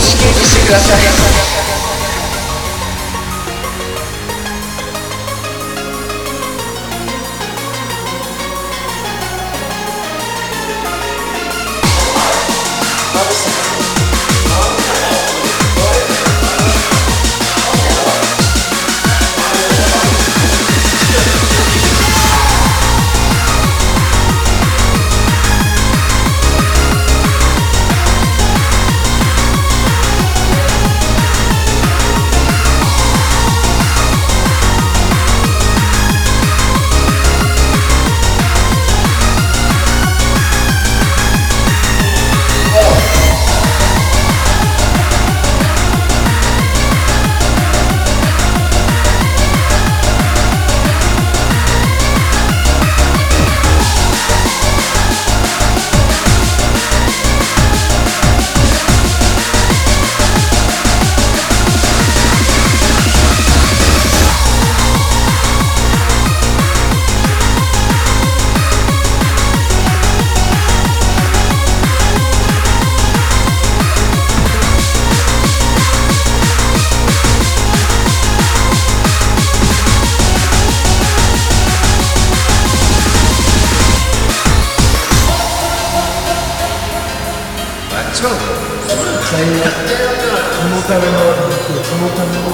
刺激してください違うの最悪このためのこのための